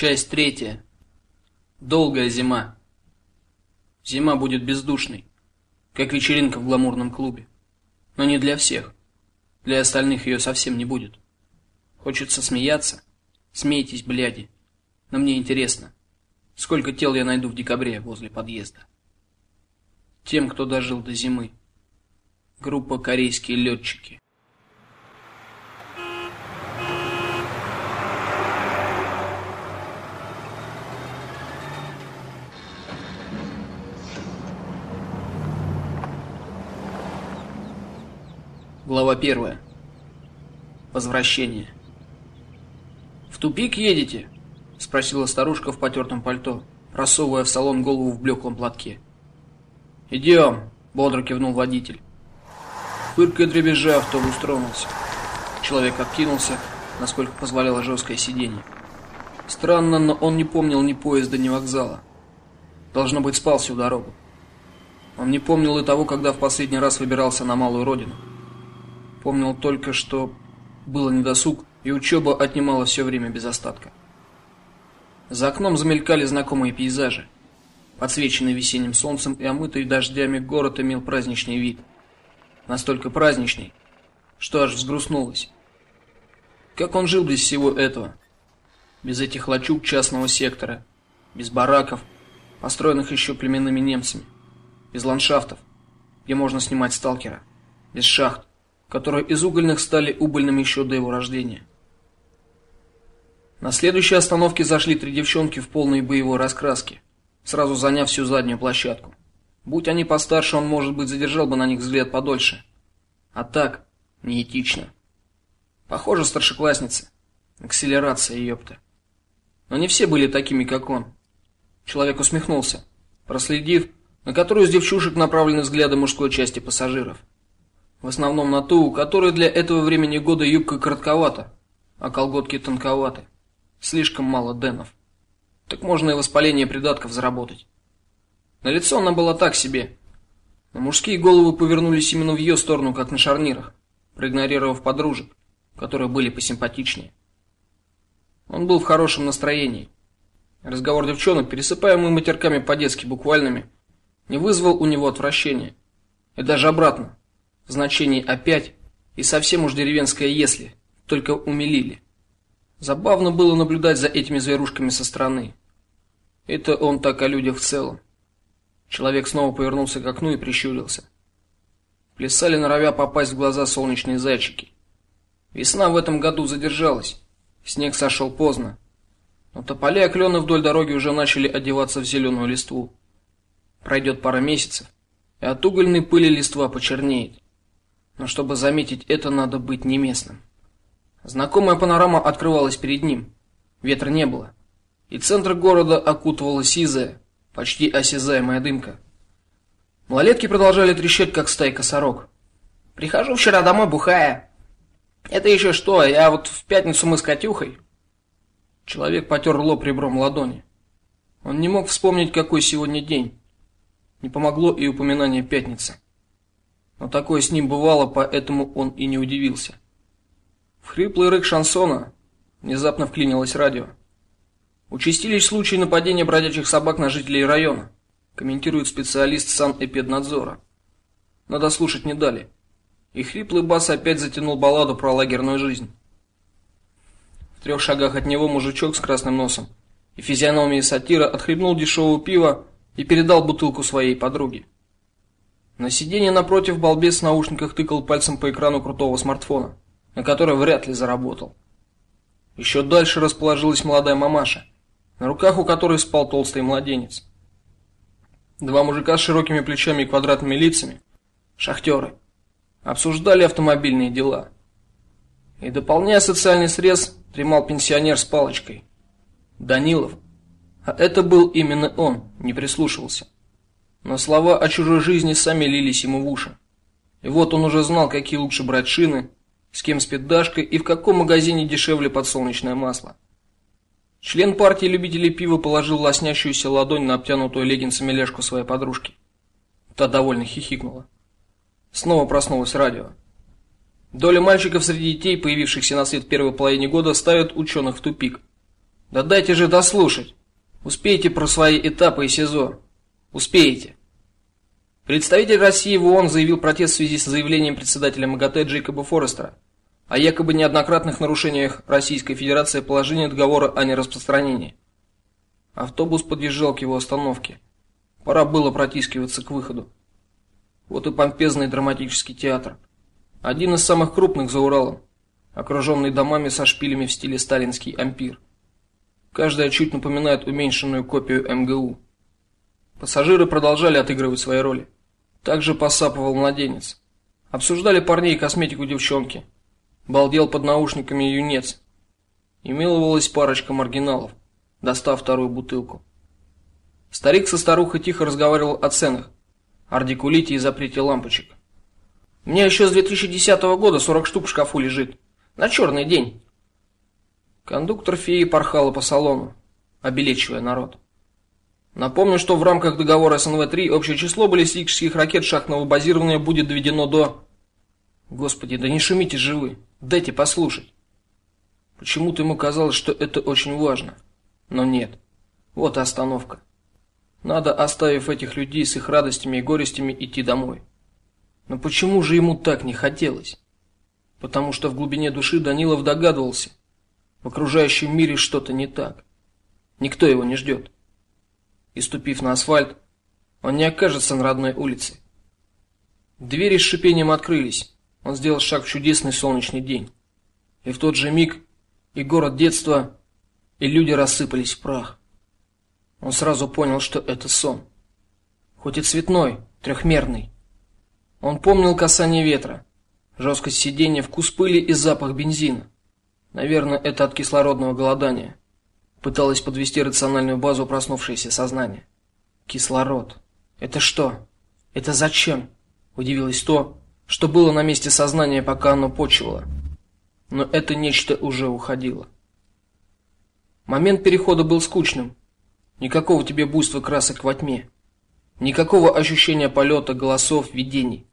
Часть третья. Долгая зима. Зима будет бездушной, как вечеринка в гламурном клубе. Но не для всех. Для остальных ее совсем не будет. Хочется смеяться. Смейтесь, бляди. Но мне интересно, сколько тел я найду в декабре возле подъезда. Тем, кто дожил до зимы. Группа корейские летчики. Глава первая. Возвращение. В тупик едете? спросила старушка в потертом пальто, просовывая в салон голову в блеклом платке. Идем, бодро кивнул водитель. Фыркая дребезжа автобус тронулся. Человек откинулся, насколько позволяло жесткое сиденье. Странно, но он не помнил ни поезда, ни вокзала. Должно быть, спал всю дорогу. Он не помнил и того, когда в последний раз выбирался на малую родину. Помнил только, что было недосуг, и учеба отнимала все время без остатка. За окном замелькали знакомые пейзажи. Подсвеченный весенним солнцем и омытый дождями город имел праздничный вид. Настолько праздничный, что аж взгрустнулось. Как он жил без всего этого? Без этих лачуг частного сектора, без бараков, построенных еще племенными немцами, без ландшафтов, где можно снимать сталкера, без шахт, которые из угольных стали убыльными еще до его рождения. На следующей остановке зашли три девчонки в полной боевой раскраске, сразу заняв всю заднюю площадку. Будь они постарше, он, может быть, задержал бы на них взгляд подольше. А так, неэтично. Похоже, старшеклассницы. Акселерация, ёпта. Но не все были такими, как он. Человек усмехнулся, проследив, на которую из девчушек направлены взгляды мужской части пассажиров. В основном на ту, у которой для этого времени года юбка коротковата, а колготки тонковаты. Слишком мало денов. Так можно и воспаление придатков заработать. На лицо она была так себе. Но мужские головы повернулись именно в ее сторону, как на шарнирах, проигнорировав подружек, которые были посимпатичнее. Он был в хорошем настроении. Разговор девчонок, пересыпаемый матерками по-детски буквальными, не вызвал у него отвращения. И даже обратно, в значении опять и совсем уж деревенское если, только умилили. Забавно было наблюдать за этими зверушками со стороны. Это он так о людях в целом. Человек снова повернулся к окну и прищурился. Плясали норовя попасть в глаза солнечные зайчики. Весна в этом году задержалась. Снег сошел поздно. Но тополя и клены вдоль дороги уже начали одеваться в зеленую листву. Пройдет пара месяцев, и от угольной пыли листва почернеет но чтобы заметить это, надо быть не местным. Знакомая панорама открывалась перед ним. Ветра не было, и центр города окутывала сизая, почти осязаемая дымка. Малолетки продолжали трещать, как стайка сорок. Прихожу вчера домой бухая. Это еще что? Я вот в пятницу мы с Катюхой. Человек потер лоб ребром ладони. Он не мог вспомнить, какой сегодня день. Не помогло и упоминание пятницы. Но такое с ним бывало, поэтому он и не удивился. В хриплый рык шансона внезапно вклинилось радио. Участились случаи нападения бродячих собак на жителей района, комментирует специалист санэпиднадзора. Надо слушать не дали. И хриплый бас опять затянул балладу про лагерную жизнь. В трех шагах от него мужичок с красным носом и физиономией сатира отхлебнул дешевого пива и передал бутылку своей подруге. На сиденье напротив балбес в наушниках тыкал пальцем по экрану крутого смартфона, на который вряд ли заработал. Еще дальше расположилась молодая мамаша, на руках у которой спал толстый младенец. Два мужика с широкими плечами и квадратными лицами, шахтеры, обсуждали автомобильные дела. И дополняя социальный срез, дремал пенсионер с палочкой. Данилов. А это был именно он, не прислушивался но слова о чужой жизни сами лились ему в уши. И вот он уже знал, какие лучше брать шины, с кем спит Дашка и в каком магазине дешевле подсолнечное масло. Член партии любителей пива положил лоснящуюся ладонь на обтянутую леггинсами ляжку своей подружки. Та довольно хихикнула. Снова проснулось радио. Доля мальчиков среди детей, появившихся на свет в первой половине года, ставит ученых в тупик. Да дайте же дослушать. Успеете про свои этапы и СИЗО. Успеете. Представитель России в ООН заявил протест в связи с заявлением председателя МАГАТЭ Джейкоба Форестера о якобы неоднократных нарушениях Российской Федерации положения договора о нераспространении. Автобус подъезжал к его остановке. Пора было протискиваться к выходу. Вот и помпезный драматический театр. Один из самых крупных за Уралом, окруженный домами со шпилями в стиле сталинский ампир. Каждая чуть напоминает уменьшенную копию МГУ. Пассажиры продолжали отыгрывать свои роли. Также посапывал младенец. Обсуждали парней и косметику девчонки. Балдел под наушниками юнец. И миловалась парочка маргиналов, достав вторую бутылку. Старик со старухой тихо разговаривал о ценах, о радикулите и запрете лампочек. Мне еще с 2010 года 40 штук в шкафу лежит. На черный день. Кондуктор феи порхала по салону, обелечивая народ. Напомню, что в рамках договора СНВ-3 общее число баллистических ракет шахтного базирования будет доведено до Господи, да не шумите же вы. Дайте послушать. Почему-то ему казалось, что это очень важно. Но нет. Вот и остановка. Надо, оставив этих людей с их радостями и горестями, идти домой. Но почему же ему так не хотелось? Потому что в глубине души Данилов догадывался, в окружающем мире что-то не так. Никто его не ждет. И ступив на асфальт, он не окажется на родной улице. Двери с шипением открылись. Он сделал шаг в чудесный солнечный день. И в тот же миг и город детства, и люди рассыпались в прах. Он сразу понял, что это сон. Хоть и цветной, трехмерный. Он помнил касание ветра, жесткость сиденья, вкус пыли и запах бензина. Наверное, это от кислородного голодания. Пыталась подвести рациональную базу проснувшееся сознание. Кислород. Это что? Это зачем? Удивилась то, что было на месте сознания, пока оно почивало. Но это нечто уже уходило. Момент перехода был скучным. Никакого тебе буйства красок во тьме. Никакого ощущения полета, голосов, видений.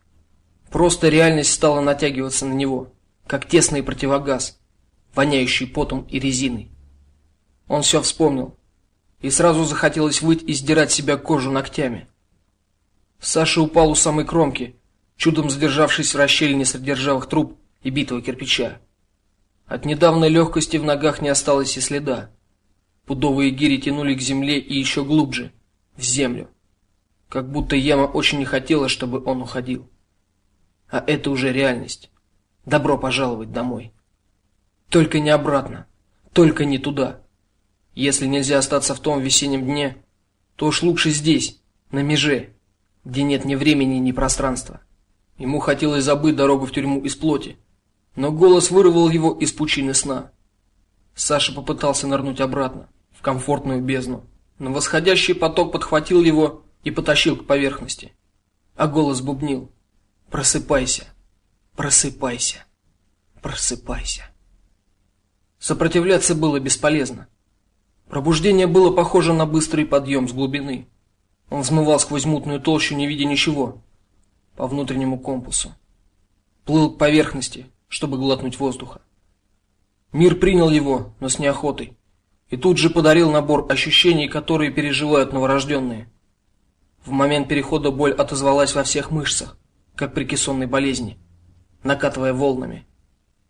Просто реальность стала натягиваться на него, как тесный противогаз, воняющий потом и резиной. Он все вспомнил, и сразу захотелось выть и сдирать себя кожу ногтями. Саша упал у самой кромки, чудом задержавшись в расщелине среди ржавых труб и битого кирпича. От недавней легкости в ногах не осталось и следа. Пудовые гири тянули к земле и еще глубже, в землю, как будто яма очень не хотела, чтобы он уходил. А это уже реальность. Добро пожаловать домой. Только не обратно, только не туда. Если нельзя остаться в том весеннем дне, то уж лучше здесь, на меже, где нет ни времени, ни пространства. Ему хотелось забыть дорогу в тюрьму из плоти, но голос вырвал его из пучины сна. Саша попытался нырнуть обратно в комфортную бездну, но восходящий поток подхватил его и потащил к поверхности. А голос бубнил: "Просыпайся. Просыпайся. Просыпайся". Сопротивляться было бесполезно. Пробуждение было похоже на быстрый подъем с глубины. Он взмывал сквозь мутную толщу, не видя ничего, по внутреннему компасу. Плыл к поверхности, чтобы глотнуть воздуха. Мир принял его, но с неохотой, и тут же подарил набор ощущений, которые переживают новорожденные. В момент перехода боль отозвалась во всех мышцах, как при кессонной болезни, накатывая волнами.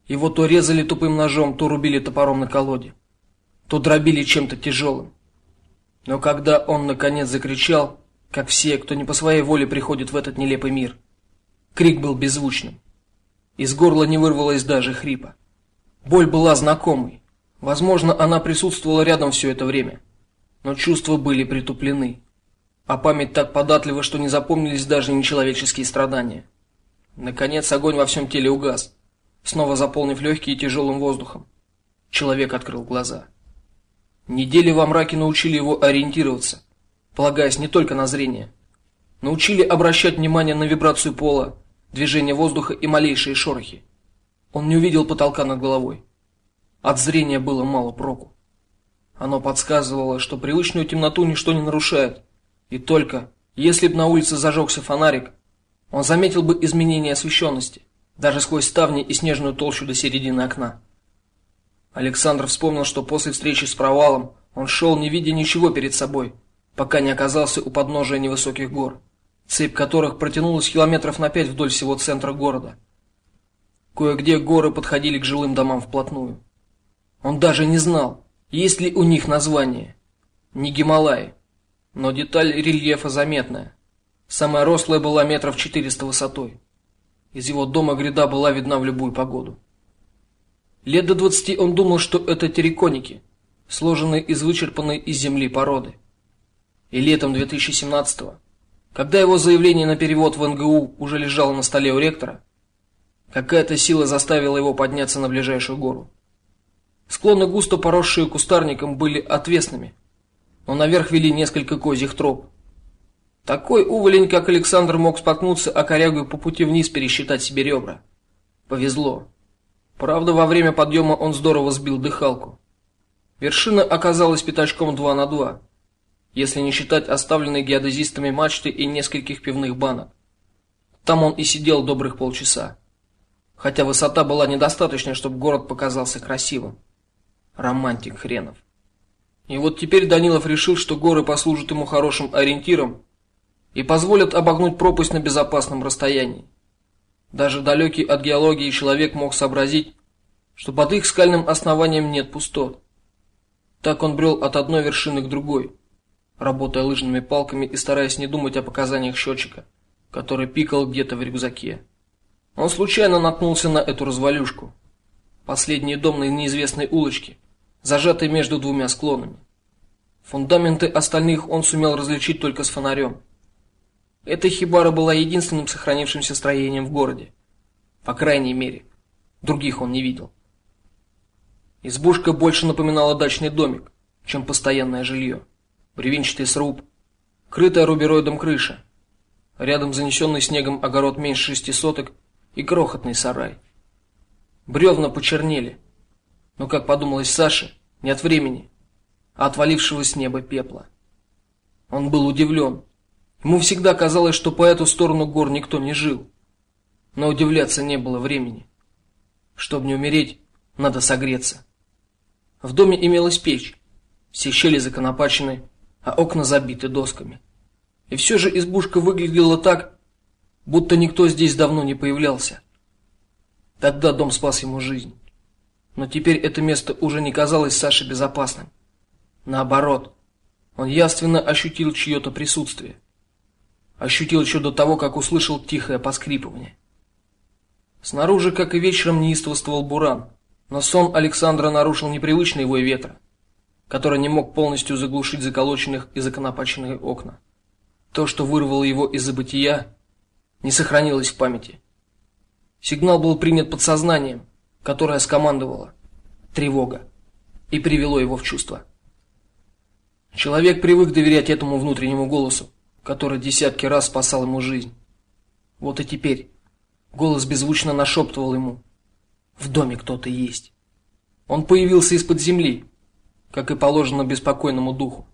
Его то резали тупым ножом, то рубили топором на колоде, то дробили чем-то тяжелым. Но когда он наконец закричал, как все, кто не по своей воле приходит в этот нелепый мир. Крик был беззвучным. Из горла не вырвалось даже хрипа. Боль была знакомой. Возможно, она присутствовала рядом все это время, но чувства были притуплены, а память так податлива, что не запомнились даже нечеловеческие страдания. Наконец огонь во всем теле угас, снова заполнив легкие тяжелым воздухом. Человек открыл глаза. Недели во мраке научили его ориентироваться, полагаясь не только на зрение. Научили обращать внимание на вибрацию пола, движение воздуха и малейшие шорохи. Он не увидел потолка над головой. От зрения было мало проку. Оно подсказывало, что привычную темноту ничто не нарушает, и только если б на улице зажегся фонарик, он заметил бы изменение освещенности, даже сквозь ставни и снежную толщу до середины окна. Александр вспомнил, что после встречи с провалом он шел, не видя ничего перед собой, пока не оказался у подножия невысоких гор, цепь которых протянулась километров на пять вдоль всего центра города. Кое-где горы подходили к жилым домам вплотную. Он даже не знал, есть ли у них название. Не Гималаи, но деталь рельефа заметная. Самая рослая была метров четыреста высотой. Из его дома гряда была видна в любую погоду. Лет до двадцати он думал, что это терриконики, сложенные из вычерпанной из земли породы. И летом 2017-го, когда его заявление на перевод в НГУ уже лежало на столе у ректора, какая-то сила заставила его подняться на ближайшую гору. Склоны густо поросшие кустарником были отвесными, но наверх вели несколько козьих троп. Такой уволень, как Александр, мог споткнуться о корягу и по пути вниз пересчитать себе ребра. Повезло. Правда, во время подъема он здорово сбил дыхалку. Вершина оказалась пятачком два на два, если не считать оставленной геодезистами мачты и нескольких пивных банок. Там он и сидел добрых полчаса. Хотя высота была недостаточной, чтобы город показался красивым. Романтик хренов. И вот теперь Данилов решил, что горы послужат ему хорошим ориентиром и позволят обогнуть пропасть на безопасном расстоянии. Даже далекий от геологии человек мог сообразить, что под их скальным основанием нет пустот. Так он брел от одной вершины к другой, работая лыжными палками и стараясь не думать о показаниях счетчика, который пикал где-то в рюкзаке. Он случайно наткнулся на эту развалюшку, последний дом на неизвестной улочке, зажатый между двумя склонами. Фундаменты остальных он сумел различить только с фонарем. Эта хибара была единственным сохранившимся строением в городе. По крайней мере, других он не видел. Избушка больше напоминала дачный домик, чем постоянное жилье. Бревенчатый сруб, крытая рубероидом крыша, рядом занесенный снегом огород меньше шести соток и крохотный сарай. Бревна почернели, но, как подумалось Саше, не от времени, а от валившего с неба пепла. Он был удивлен, Ему всегда казалось, что по эту сторону гор никто не жил. Но удивляться не было времени. Чтобы не умереть, надо согреться. В доме имелась печь, все щели законопачены, а окна забиты досками. И все же избушка выглядела так, будто никто здесь давно не появлялся. Тогда дом спас ему жизнь. Но теперь это место уже не казалось Саше безопасным. Наоборот, он явственно ощутил чье-то присутствие. Ощутил еще до того, как услышал тихое поскрипывание. Снаружи, как и вечером, неистовствовал буран, но сон Александра нарушил непривычный вой ветра, который не мог полностью заглушить заколоченных и законопаченные окна. То, что вырвало его из забытия, не сохранилось в памяти. Сигнал был принят подсознанием, которое скомандовало тревога и привело его в чувство. Человек привык доверять этому внутреннему голосу, который десятки раз спасал ему жизнь. Вот и теперь голос беззвучно нашептывал ему: "В доме кто-то есть". Он появился из-под земли, как и положено беспокойному духу.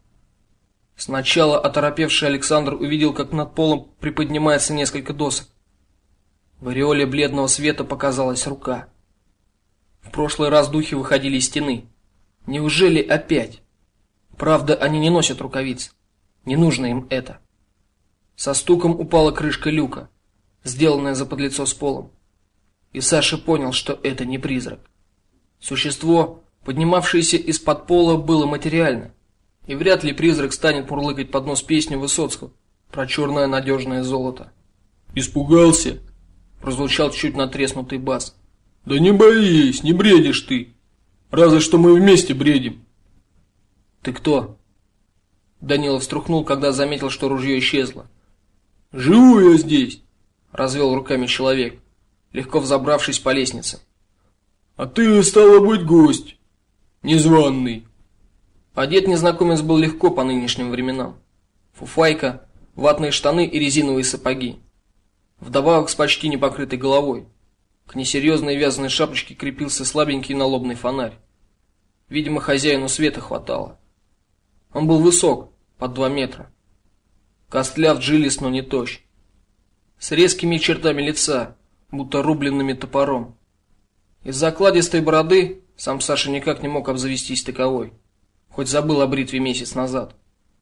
Сначала оторопевший Александр увидел, как над полом приподнимается несколько досок. В ореоле бледного света показалась рука. В прошлый раз духи выходили из стены. Неужели опять? Правда, они не носят рукавиц. Не нужно им это. Со стуком упала крышка люка, сделанная за подлицо с полом. И Саша понял, что это не призрак. Существо, поднимавшееся из-под пола, было материально, и вряд ли призрак станет мурлыкать под нос песню Высоцкого про черное надежное золото. Испугался? прозвучал чуть натреснутый бас. Да не боись, не бредишь ты. Разве что мы вместе бредим. Ты кто? Данилов струхнул, когда заметил, что ружье исчезло. Живу я здесь, развел руками человек, легко взобравшись по лестнице. А ты стало быть гость, незваный. Одет незнакомец был легко по нынешним временам. Фуфайка, ватные штаны и резиновые сапоги. Вдобавок с почти непокрытой головой. К несерьезной вязаной шапочке крепился слабенький налобный фонарь. Видимо, хозяину света хватало. Он был высок, под два метра. Костляв жилист, но не тощ. С резкими чертами лица, будто рубленными топором. Из закладистой бороды Сам Саша никак не мог обзавестись таковой, хоть забыл о бритве месяц назад.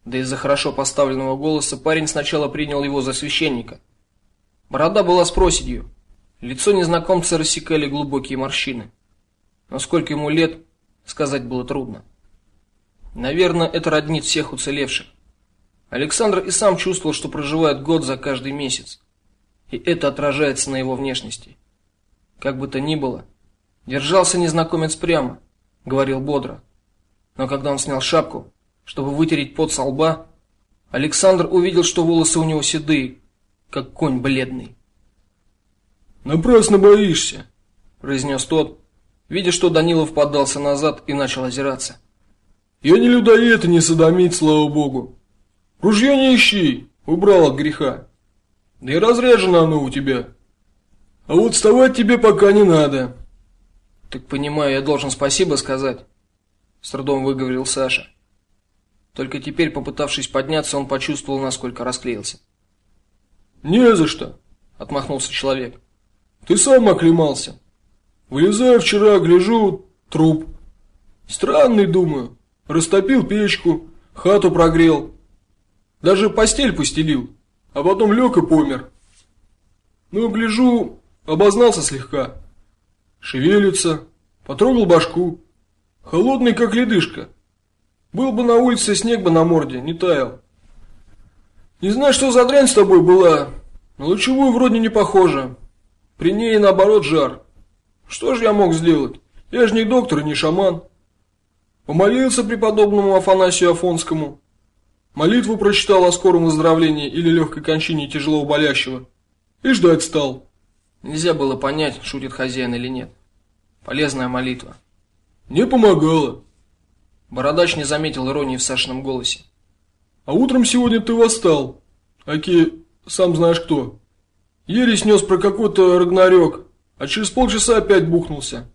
Да из-за хорошо поставленного голоса парень сначала принял его за священника. Борода была с проседью. Лицо незнакомца рассекали глубокие морщины. Но сколько ему лет, сказать было трудно. Наверное, это роднит всех уцелевших. Александр и сам чувствовал, что проживает год за каждый месяц. И это отражается на его внешности. Как бы то ни было, держался незнакомец прямо, говорил бодро. Но когда он снял шапку, чтобы вытереть пот со лба, Александр увидел, что волосы у него седые, как конь бледный. Напрасно боишься, произнес тот, видя, что Данилов поддался назад и начал озираться. Я не людоед и не садомит, слава богу. Ружье не ищи, убрал от греха. Да и разряжено оно у тебя. А вот вставать тебе пока не надо. Так понимаю, я должен спасибо сказать, с трудом выговорил Саша. Только теперь, попытавшись подняться, он почувствовал, насколько расклеился. Не за что, отмахнулся человек. Ты сам оклемался. Вылезаю вчера, гляжу, труп. Странный, думаю. Растопил печку, хату прогрел. Даже постель постелил, а потом лег и помер. Ну, гляжу, обознался слегка. Шевелится, потрогал башку. Холодный, как ледышка. Был бы на улице, снег бы на морде, не таял. Не знаю, что за дрянь с тобой была, на лучевую вроде не похожа. При ней наоборот жар. Что же я мог сделать? Я же не доктор и не шаман. Помолился преподобному Афанасию Афонскому. Молитву прочитал о скором выздоровлении или легкой кончине тяжело болящего. И ждать стал. Нельзя было понять, шутит хозяин или нет. Полезная молитва. Не помогала. Бородач не заметил иронии в Сашином голосе. А утром сегодня ты восстал. Аки, сам знаешь кто. Еле снес про какой-то рагнарёк, а через полчаса опять бухнулся.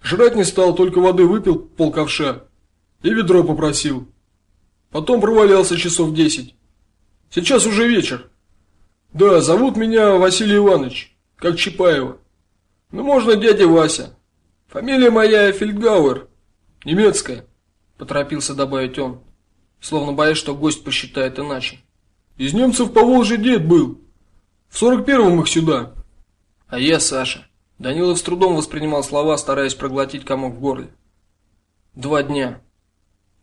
Жрать не стал, только воды выпил полковша и ведро попросил. Потом провалялся часов десять. Сейчас уже вечер. Да, зовут меня Василий Иванович, как Чапаева. Ну, можно дядя Вася. Фамилия моя Фельдгауэр, немецкая, поторопился добавить он, словно боясь, что гость посчитает иначе. Из немцев по Волжье дед был. В сорок первом их сюда. А я Саша. Данилов с трудом воспринимал слова, стараясь проглотить комок в горле. Два дня.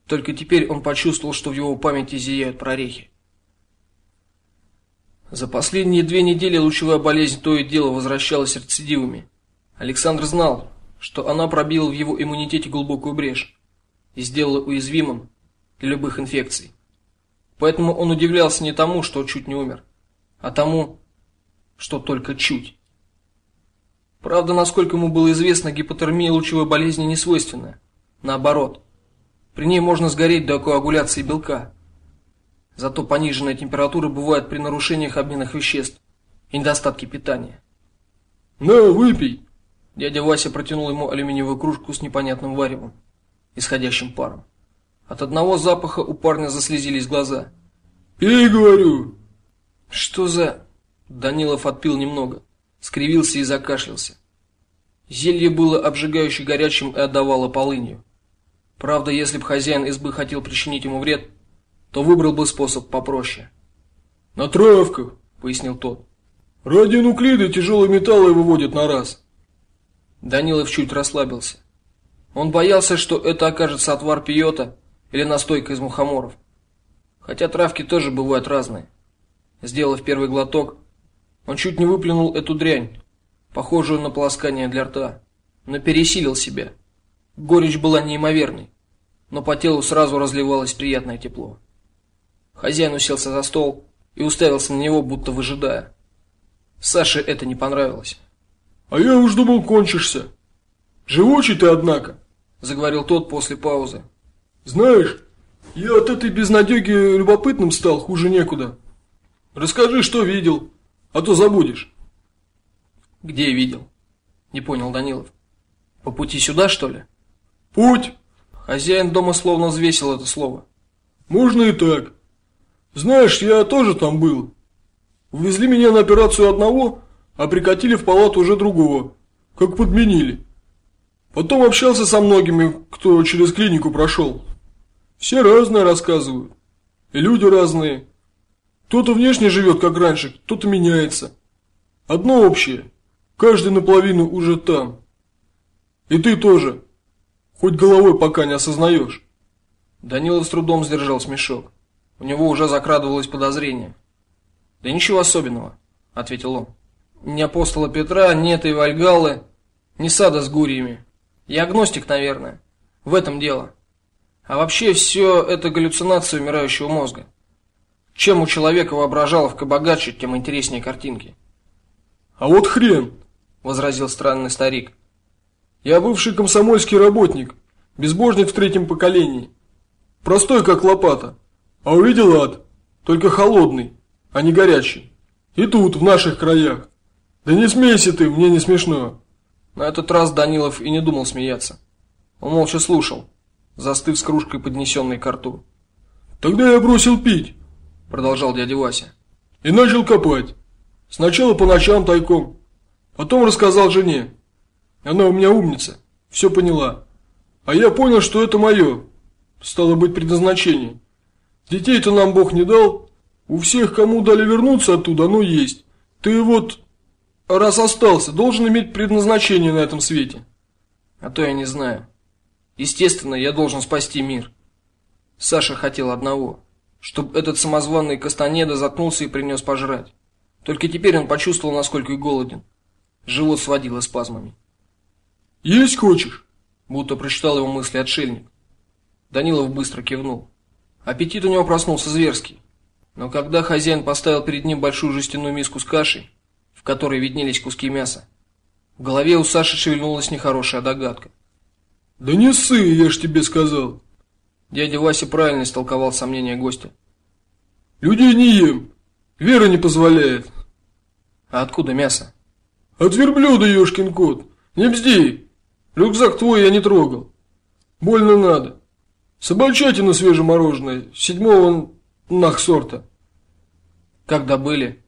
Только теперь он почувствовал, что в его памяти зияют прорехи. За последние две недели лучевая болезнь то и дело возвращалась рецидивами. Александр знал, что она пробила в его иммунитете глубокую брешь и сделала уязвимым для любых инфекций. Поэтому он удивлялся не тому, что чуть не умер, а тому, что только чуть. Правда, насколько ему было известно, гипотермия лучевой болезни не свойственна. Наоборот, при ней можно сгореть до коагуляции белка. Зато пониженная температура бывает при нарушениях обменных веществ и недостатке питания. "На, выпей". Дядя Вася протянул ему алюминиевую кружку с непонятным варевом, исходящим паром. От одного запаха у парня заслезились глаза. "Пей, говорю". Что за Данилов отпил немного, скривился и закашлялся. Зелье было обжигающе горячим и отдавало полынью. Правда, если бы хозяин избы хотел причинить ему вред, то выбрал бы способ попроще. На травках, пояснил тот. Радионуклиды тяжелые металлы выводят на раз. Данилов чуть расслабился. Он боялся, что это окажется отвар пиота или настойка из мухоморов. Хотя травки тоже бывают разные. Сделав первый глоток, он чуть не выплюнул эту дрянь, похожую на полоскание для рта, но пересилил себя. Горечь была неимоверной, но по телу сразу разливалось приятное тепло. Хозяин уселся за стол и уставился на него, будто выжидая. Саше это не понравилось. А я уж думал, кончишься. Живучий ты, однако, заговорил тот после паузы. Знаешь, я от этой безнадеги любопытным стал хуже некуда. Расскажи, что видел, а то забудешь. Где видел? Не понял Данилов. По пути сюда, что ли? Путь. Хозяин дома словно взвесил это слово. Можно и так. Знаешь, я тоже там был. Увезли меня на операцию одного, а прикатили в палату уже другого, как подменили. Потом общался со многими, кто через клинику прошел. Все разное рассказывают. И люди разные. Кто-то внешне живет как раньше, кто-то меняется. Одно общее. Каждый наполовину уже там. И ты тоже. Хоть головой пока не осознаешь. Данила с трудом сдержал смешок. У него уже закрадывалось подозрение. Да ничего особенного, ответил он. Ни апостола Петра, ни этой Вальгаллы, ни сада с гуриями. Я агностик, наверное. В этом дело. А вообще все это галлюцинации умирающего мозга. Чем у человека воображаловка богаче, тем интереснее картинки. А вот хрен, возразил странный старик. Я бывший комсомольский работник, безбожник в третьем поколении. Простой как лопата. А увидел ад, только холодный, а не горячий. И тут, в наших краях. Да не смейся ты, мне не смешно. На этот раз Данилов и не думал смеяться. Он молча слушал, застыв с кружкой, поднесенной к рту. Тогда я бросил пить, продолжал дядя Вася. И начал копать. Сначала по ночам тайком, потом рассказал жене. Она у меня умница, все поняла. А я понял, что это мое. Стало быть предназначение. Детей-то нам Бог не дал. У всех, кому дали вернуться оттуда, оно есть. Ты вот раз остался, должен иметь предназначение на этом свете. А то я не знаю. Естественно, я должен спасти мир. Саша хотел одного, чтобы этот самозваный Кастанеда заткнулся и принес пожрать. Только теперь он почувствовал, насколько и голоден. Живот сводило спазмами. Есть хочешь? Будто прочитал его мысли отшельник. Данилов быстро кивнул. Аппетит у него проснулся зверский. Но когда хозяин поставил перед ним большую жестяную миску с кашей, в которой виднелись куски мяса, в голове у Саши шевельнулась нехорошая догадка. Да не ссы, я ж тебе сказал. Дядя Вася правильно истолковал сомнения гостя. Людей не ем. Вера не позволяет. А откуда мясо? От верблюда, ёшкин кот. Не бзди. Рюкзак твой я не трогал. Больно надо. Собачатина свежемороженая, седьмого нах сорта. Как добыли?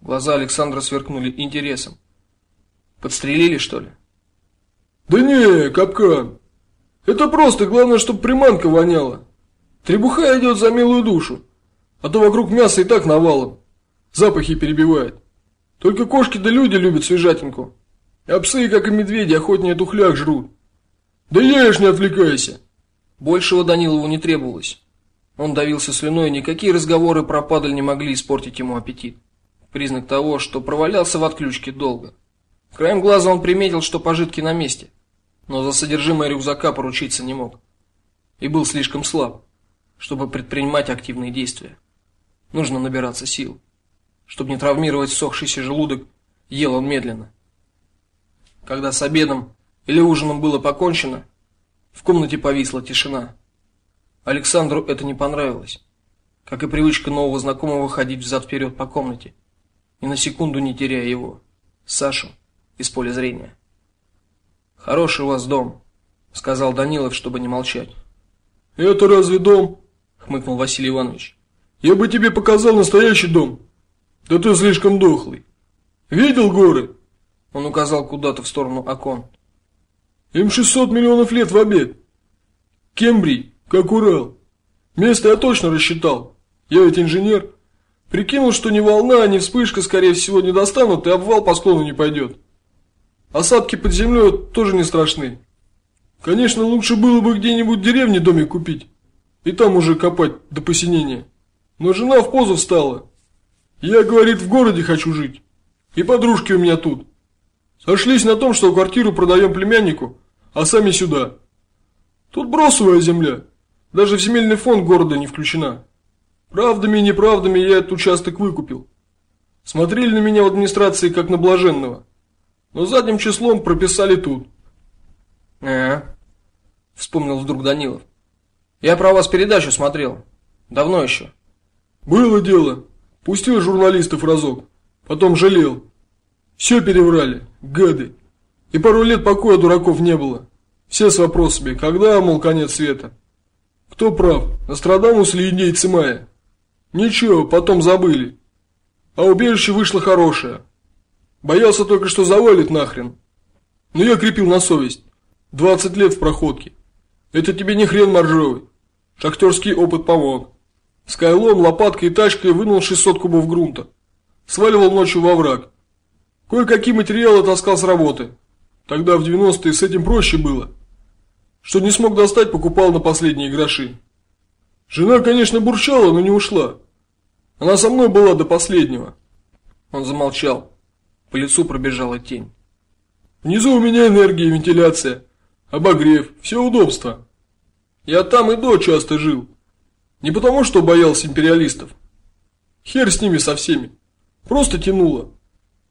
Глаза Александра сверкнули интересом. Подстрелили, что ли? Да не, капкан. Это просто, главное, чтобы приманка воняла. Требуха идет за милую душу. А то вокруг мяса и так навалом. Запахи перебивает. Только кошки да люди любят свежатинку. А псы, как и медведи, охотнее тухляк жрут. Да ешь, не отвлекайся. Большего Данилову не требовалось. Он давился слюной, никакие разговоры про падаль не могли испортить ему аппетит. Признак того, что провалялся в отключке долго. Краем глаза он приметил, что пожитки на месте, но за содержимое рюкзака поручиться не мог. И был слишком слаб, чтобы предпринимать активные действия. Нужно набираться сил. Чтобы не травмировать сохшийся желудок, ел он медленно. Когда с обедом или ужином было покончено, в комнате повисла тишина. Александру это не понравилось, как и привычка нового знакомого ходить взад вперед по комнате, ни на секунду не теряя его, Сашу, из поля зрения. Хороший у вас дом, сказал Данилов, чтобы не молчать. Это разве дом? хмыкнул Василий Иванович. Я бы тебе показал настоящий дом. Да ты слишком дохлый. Видел горы? Он указал куда-то в сторону окон. Им 600 миллионов лет в обед. Кембрий, как Урал. Место я точно рассчитал. Я ведь инженер. Прикинул, что ни волна, ни вспышка, скорее всего, не достанут, и обвал по склону не пойдет. Осадки под землей тоже не страшны. Конечно, лучше было бы где-нибудь в деревне домик купить и там уже копать до посинения. Но жена в позу встала. Я, говорит, в городе хочу жить. И подружки у меня тут. Сошлись на том, что квартиру продаем племяннику, а сами сюда. Тут бросовая земля. Даже в земельный фонд города не включена. Правдами и неправдами я этот участок выкупил. Смотрели на меня в администрации как на блаженного. Но задним числом прописали тут. Э. Вспомнил вдруг Данилов. Я про вас передачу смотрел. Давно еще. Было дело. Пустил журналистов разок, потом жалел. Все переврали, гады. И пару лет покоя дураков не было. Все с вопросами: когда, мол, конец света? Кто прав? Нострадамус или индейцы майя? Ничего, потом забыли. А убежище вышло хорошее. Боялся только, что завалит нахрен. Но я крепил на совесть. 20 лет в проходке. Это тебе не хрен моржовый. Шахтерский опыт помог. Скайлом, лопаткой и тачкой вынул 600 кубов грунта. Сваливал ночью во враг. Кое-какие материалы таскал с работы. Тогда в 90-е с этим проще было. Что не смог достать, покупал на последние гроши. Жена, конечно, бурчала, но не ушла. Она со мной была до последнего. Он замолчал. По лицу пробежала тень. Внизу у меня энергия, вентиляция, обогрев, все удобства. Я там и до часто жил. Не потому, что боялся империалистов. Хер с ними со всеми. Просто тянуло.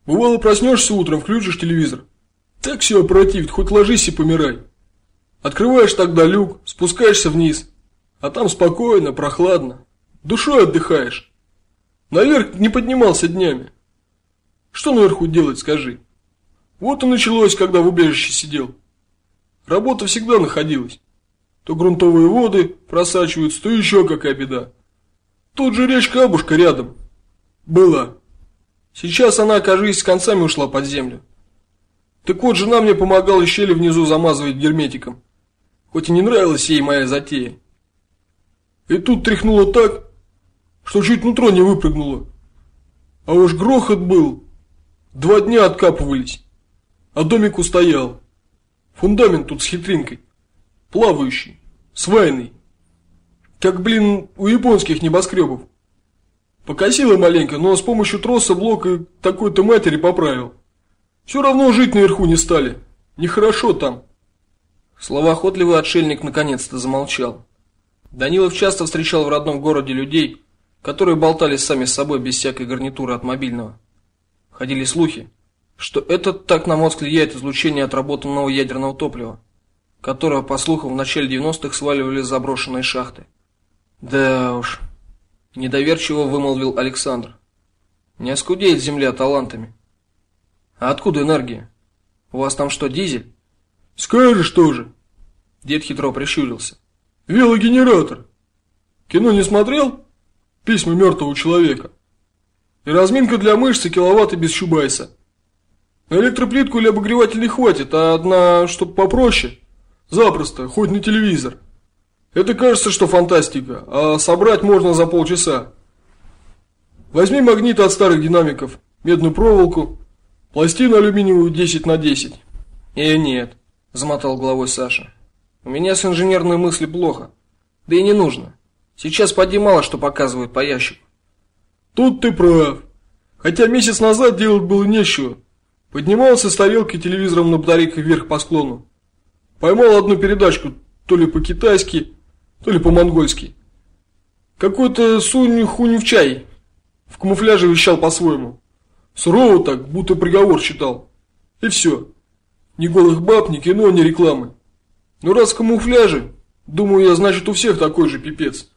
Бывало, проснешься утром, включишь телевизор. Так все опротивит, хоть ложись и помирай. Открываешь тогда люк, спускаешься вниз, а там спокойно, прохладно. Душой отдыхаешь. Наверх не поднимался днями. Что наверху делать, скажи? Вот и началось, когда в убежище сидел. Работа всегда находилась. То грунтовые воды просачиваются, то еще какая беда. Тут же речка Абушка рядом. Была. Сейчас она, кажись, с концами ушла под землю. Так вот, жена мне помогала щели внизу замазывать герметиком. Хоть и не нравилась ей моя затея. И тут тряхнуло так, что чуть нутро не выпрыгнуло. А уж грохот был. Два дня откапывались. А домик устоял. Фундамент тут с хитринкой. Плавающий, свайный. Как, блин, у японских небоскребов. Покосило маленько, но с помощью троса блока такой-то матери поправил. Все равно жить наверху не стали. Нехорошо там. Словоохотливый отшельник наконец-то замолчал. Данилов часто встречал в родном городе людей, которые болтали сами с собой без всякой гарнитуры от мобильного. Ходили слухи, что это так на мозг влияет излучение отработанного ядерного топлива, которое, по слухам, в начале 90-х сваливали с заброшенной шахты. Да уж, недоверчиво вымолвил Александр. Не оскудеет земля талантами. А откуда энергия? У вас там что, дизель? Скажешь тоже. Дед хитро прищурился. Велогенератор. Кино не смотрел? Письма мертвого человека. И разминка для мышц и киловатты без Чубайса. На электроплитку или обогреватель не хватит, а одна, чтоб попроще. Запросто, хоть на телевизор. Это кажется, что фантастика, а собрать можно за полчаса. Возьми магниты от старых динамиков, медную проволоку, пластину алюминиевую 10 на 10. Э, нет, замотал головой Саша. У меня с инженерной мысли плохо. Да и не нужно. Сейчас поди мало что показывают по ящику. Тут ты прав. Хотя месяц назад делать было нечего. Поднимался с тарелки телевизором на батарейках вверх по склону. Поймал одну передачку, то ли по-китайски, то ли по-монгольски. Какой-то сунь хунь в чай. В камуфляже вещал по-своему. Сурово так, будто приговор читал. И все. Ни голых баб, ни кино, ни рекламы. Ну раз в камуфляже, думаю я, значит у всех такой же пипец.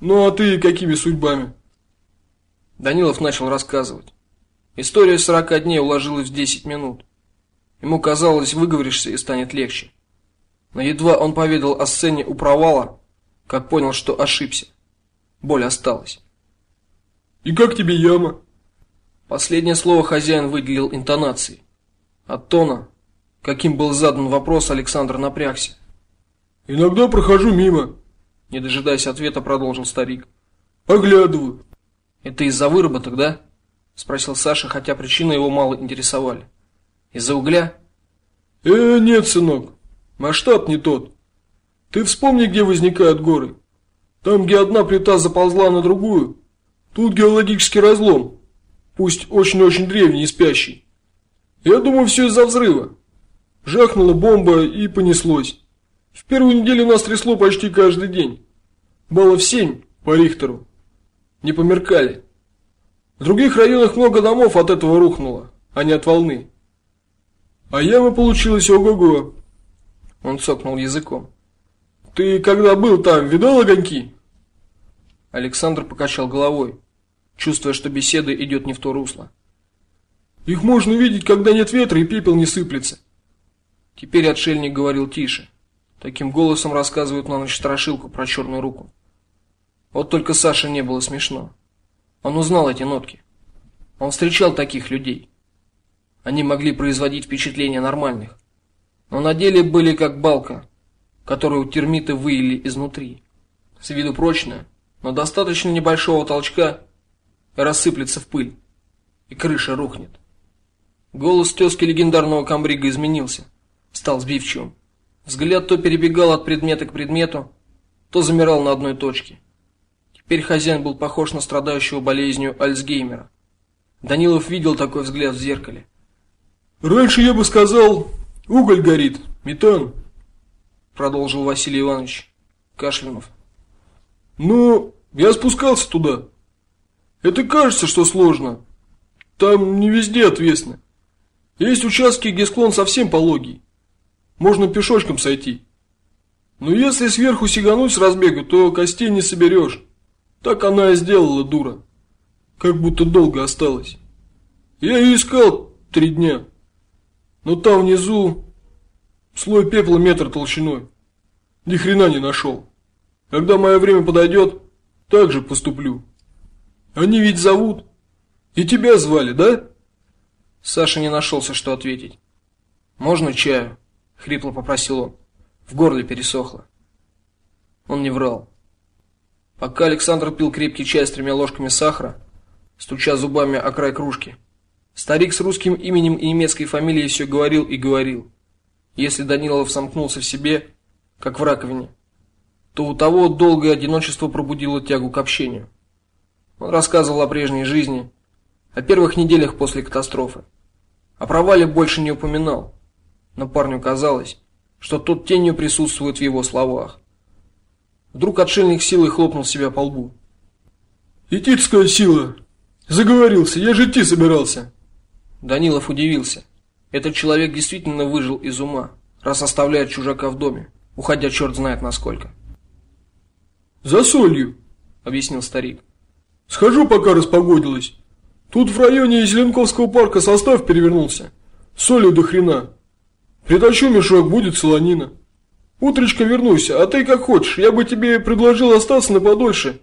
Ну а ты какими судьбами? Данилов начал рассказывать. История сорока дней уложилась в десять минут. Ему казалось, выговоришься и станет легче. Но едва он поведал о сцене у провала, как понял, что ошибся. Боль осталась. И как тебе яма? Последнее слово хозяин выделил интонацией. От тона, каким был задан вопрос, Александр напрягся. Иногда прохожу мимо, не дожидаясь ответа, продолжил старик. Оглядываю. Это из-за выработок, да? спросил Саша, хотя причины его мало интересовали. Из-за угля? Э, нет, сынок. Масштаб не тот. Ты вспомни, где возникают горы. Там, где одна плита заползла на другую, тут геологический разлом, пусть очень-очень древний и спящий. Я думаю, все из-за взрыва. Жахнула бомба и понеслось. В первую неделю нас трясло почти каждый день. Баллов семь по Рихтеру. Не померкали. В других районах много домов от этого рухнуло, а не от волны. А яма получилась ого-го. Он цокнул языком. Ты когда был там, видал огоньки? Александр покачал головой, чувствуя, что беседа идет не в то русло. Их можно видеть, когда нет ветра и пепел не сыплется. Теперь отшельник говорил тише. Таким голосом рассказывают на ночь страшилку про черную руку. Вот только Саше не было смешно. Он узнал эти нотки. Он встречал таких людей. Они могли производить впечатление нормальных. но на деле были как балка, которую термиты выели изнутри. С виду прочная, но достаточно небольшого толчка рассыплется в пыль, и крыша рухнет. Голос тезки легендарного комбрига изменился, стал сбивчивым. Взгляд то перебегал от предмета к предмету, то замирал на одной точке. Теперь хозяин был похож на страдающего болезнью Альцгеймера. Данилов видел такой взгляд в зеркале. Раньше я бы сказал, уголь горит, метан, продолжил Василий Иванович, кашлянув. Ну, я спускался туда. Это кажется, что сложно. Там не везде отвесно. Есть участки, где склон совсем пологий. Можно пешочком сойти. Но если сверху сигануть с разбегу, то костей не соберешь. Так она и сделала, дура. Как будто долго осталось. Я ее искал три дня. Но там внизу слой пепла метр толщиной. Ни хрена не нашел. Когда мое время подойдет, так же поступлю. Они ведь зовут. И тебя звали, да? Саша не нашелся, что ответить. Можно чаю? хрипло попросил он. В горле пересохло. Он не врал. Пока Александр пил крепкий чай с тремя ложками сахара, стуча зубами о край кружки, старик с русским именем и немецкой фамилией все говорил и говорил. Если Данилов сомкнулся в себе, как в раковине, то у того долгое одиночество пробудило тягу к общению. Он рассказывал о прежней жизни, о первых неделях после катастрофы. О провале больше не упоминал, но парню казалось, что тот тенью присутствует в его словах. Вдруг отшельник силой хлопнул себя по лбу. Этическая сила. Заговорился, я же идти собирался. Данилов удивился. Этот человек действительно выжил из ума, раз оставляет чужака в доме, уходя черт знает насколько. За солью, объяснил старик. Схожу, пока распогодилось. Тут в районе Зеленковского парка состав перевернулся. Соли до хрена. Притащу мешок, будет солонина. Утречка вернусь, а ты как хочешь. Я бы тебе предложил остаться на подольше.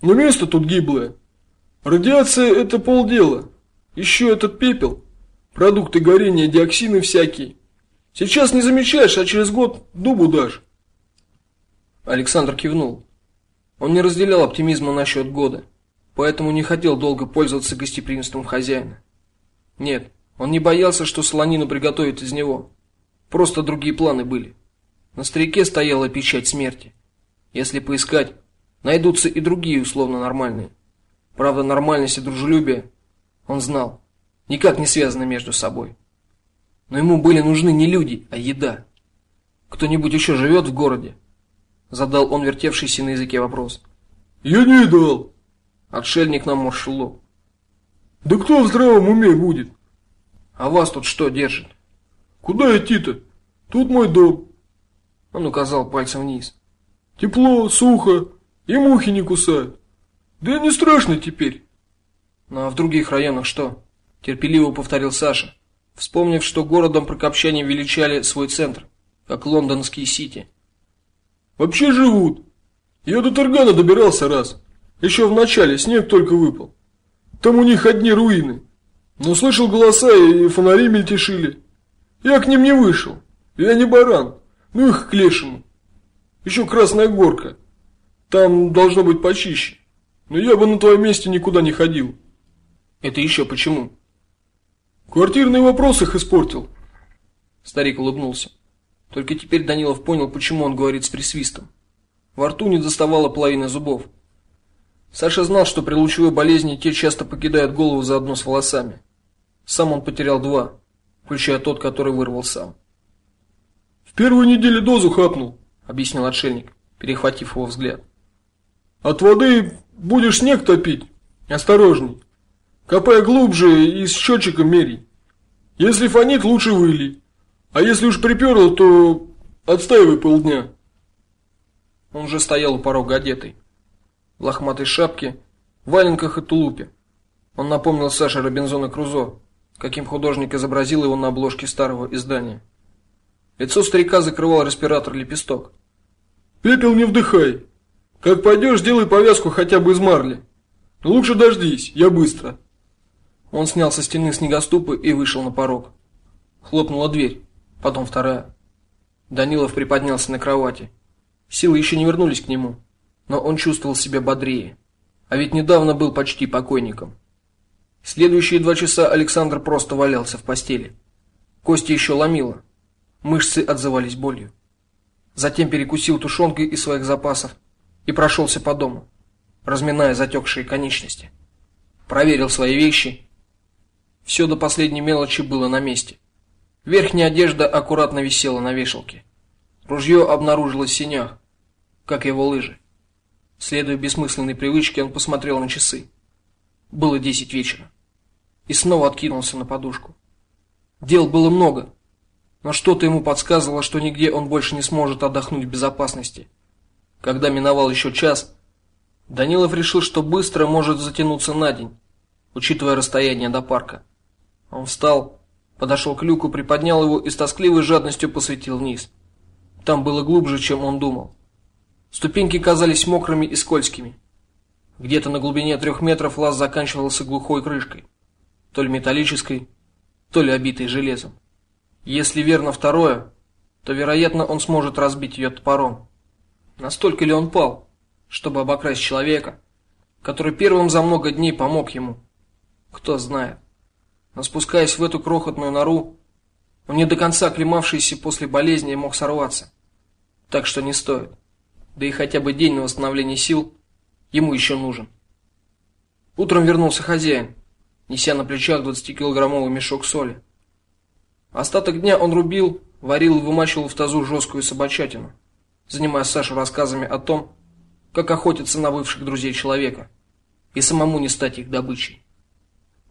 Но место тут гиблое. Радиация это полдела. Еще этот пепел, продукты горения, диоксины всякие. Сейчас не замечаешь, а через год дубу дашь. Александр кивнул. Он не разделял оптимизма насчет года, поэтому не хотел долго пользоваться гостеприимством хозяина. Нет, он не боялся, что солонину приготовят из него. Просто другие планы были. На старике стояла печать смерти. Если поискать, найдутся и другие условно нормальные. Правда, нормальность и дружелюбие, он знал, никак не связаны между собой. Но ему были нужны не люди, а еда. Кто-нибудь еще живет в городе? Задал он вертевшийся на языке вопрос. Я не дал. Отшельник наморщил лоб. Да кто в здравом уме будет? А вас тут что держит? Куда идти-то? Тут мой дом. Он указал пальцем вниз. Тепло, сухо, и мухи не кусают. Да не страшно теперь. Ну а в других районах что? Терпеливо повторил Саша, вспомнив, что городом прокопчане величали свой центр, как лондонский Сити. Вообще живут. Я до Таргана добирался раз. Еще в начале снег только выпал. Там у них одни руины. Но слышал голоса и фонари мельтешили. Я к ним не вышел. Я не баран. Ну их к лешему. Еще Красная Горка. Там должно быть почище. Но я бы на твоем месте никуда не ходил. Это еще почему? Квартирный вопрос их испортил. Старик улыбнулся. Только теперь Данилов понял, почему он говорит с присвистом. Во рту не доставало половины зубов. Саша знал, что при лучевой болезни те часто покидают голову заодно с волосами. Сам он потерял два, включая тот, который вырвал сам. В первую неделю дозу хапнул, объяснил отшельник, перехватив его взгляд. От воды будешь снег топить. Осторожней. Копай глубже и с счетчиком меряй. Если фонит, лучше вылей. А если уж приперло, то отстаивай полдня. Он уже стоял у порога одетый, в лохматой шапке, валенках и тулупе. Он напомнил Саше Робинзона Крузо, каким художник изобразил его на обложке старого издания. Лицо старика закрывал респиратор-лепесток. Пепел не вдыхай. Как пойдешь, сделай повязку хотя бы из марли. Но лучше дождись, я быстро. Он снял со стены снегоступы и вышел на порог. Хлопнула дверь, потом вторая. Данилов приподнялся на кровати. Силы еще не вернулись к нему, но он чувствовал себя бодрее. А ведь недавно был почти покойником. Следующие два часа Александр просто валялся в постели. Кости еще ломило. Мышцы отзывались болью. Затем перекусил тушенкой из своих запасов и прошелся по дому, разминая затекшие конечности. Проверил свои вещи. Все до последней мелочи было на месте. Верхняя одежда аккуратно висела на вешалке. Ружье обнаружилось в синях, как его лыжи. Следуя бессмысленной привычке, он посмотрел на часы. Было десять вечера. И снова откинулся на подушку. Дел было много, но что-то ему подсказывало, что нигде он больше не сможет отдохнуть в безопасности. Когда миновал еще час, Данилов решил, что быстро может затянуться на день, учитывая расстояние до парка. Он встал, подошел к люку, приподнял его и с тоскливой жадностью посветил вниз. Там было глубже, чем он думал. Ступеньки казались мокрыми и скользкими. Где-то на глубине трех метров лаз заканчивался глухой крышкой, то ли металлической, то ли обитой железом. Если верно второе, то вероятно он сможет разбить ее топором. Настолько ли он пал, чтобы обокрасть человека, который первым за много дней помог ему? Кто знает. Но спускаясь в эту крохотную нору, он не до конца клемавшийся после болезни мог сорваться. Так что не стоит. Да и хотя бы день на восстановление сил ему еще нужен. Утром вернулся хозяин, неся на плечах 20-килограммовый мешок соли. Остаток дня он рубил, варил и вымачивал в тазу жесткую собачатину, занимая Сашу рассказами о том, как охотиться на бывших друзей человека и самому не стать их добычей.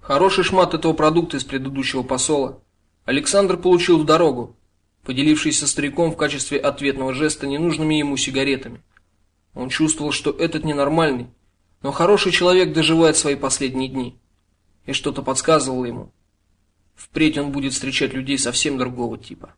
Хороший шмат этого продукта из предыдущего посола Александр получил в дорогу, поделившись со стариком в качестве ответного жеста ненужными ему сигаретами. Он чувствовал, что этот ненормальный, но хороший человек доживает свои последние дни, и что-то подсказывало ему, Впредь он будет встречать людей совсем другого типа.